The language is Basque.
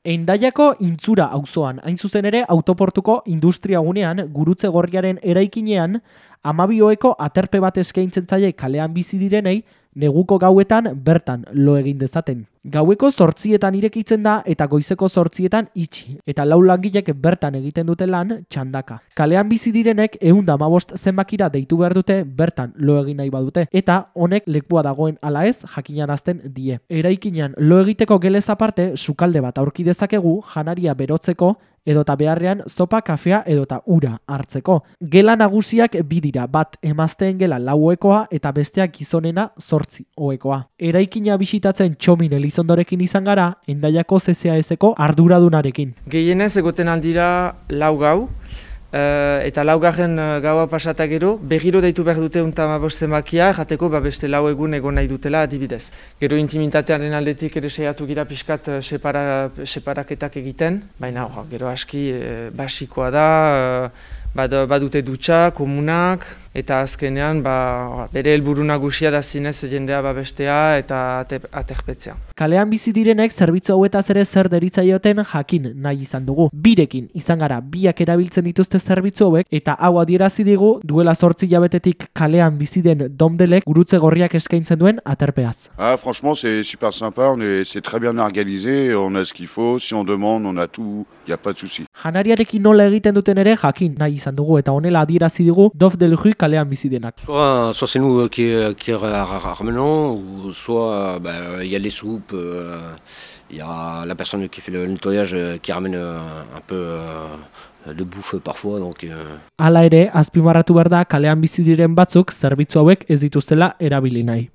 Endaiako intzura auzoan, hain zuzen ere autoportuko industriagunean gurutze gorriaren eraikinean, amabioeko aterpe bat eskaintzen zaie kalean bizi direnei, neguko gauetan bertan lo egin dezaten. Gaueko zortzietan irekitzen da eta goizeko zortzietan itxi, eta lau langilek bertan egiten dute lan txandaka. Kalean bizi direnek eunda mabost zenbakira deitu behar dute bertan lo egin nahi badute, eta honek lekua dagoen ala ez jakinan azten die. Eraikinean lo egiteko gelez aparte, sukalde bat aurki dezakegu janaria berotzeko edota beharrean zopa, kafea edota ura hartzeko. Gela nagusiak bidira, bat emazteen gela lauekoa eta besteak gizonena zortzi oekoa. Eraikina bisitatzen txomin elizondorekin izan gara, endaiako CCAS-eko arduradunarekin. Gehienez egoten aldira lau gau, Uh, eta laugarren uh, gaua pasata gero, begiro deitu behar dute unta mabosten makia, jateko ba beste lau egun egon nahi dutela adibidez. Gero intimitatearen aldetik ere seiatu gira pixkat uh, separa, separaketak egiten, baina oh, gero aski basikoa da, badute dutxa, komunak, eta azkenean ba, bere helburu nagusia da zinez jendea babestea eta aterpetzea. Kalean bizi direnek zerbitzu hauetaz ere zer deritzaioten jakin nahi izan dugu. Birekin izan gara biak erabiltzen dituzte zerbitzu hauek eta hau adierazi digu duela sortzi jabetetik kalean bizi den domdelek gurutze gorriak eskaintzen duen aterpeaz. Ah, franchement, c'est super sympa, c'est très bien organisé, on a ce qu'il faut, si on demande, on a tout, y a pas de souci. Janariarekin nola egiten duten ere jakin nahi izan dugu eta honela adierazi digu Dof del Rue kalean bizi denak. Soit, soit c'est nous qui, qui ramenons, ou soit bah, y a les soupes, il y a la personne qui fait le nettoyage qui ramène un peu de bouffe parfois. Donc, Hala ere, azpimarratu behar da kalean bizi diren batzuk zerbitzu hauek ez dituztela erabili nahi.